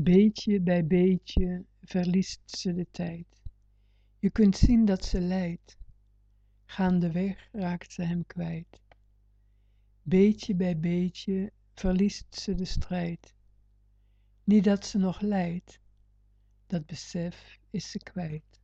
Beetje bij beetje verliest ze de tijd. Je kunt zien dat ze lijdt. Gaandeweg raakt ze hem kwijt. Beetje bij beetje verliest ze de strijd. Niet dat ze nog lijdt, dat besef is ze kwijt.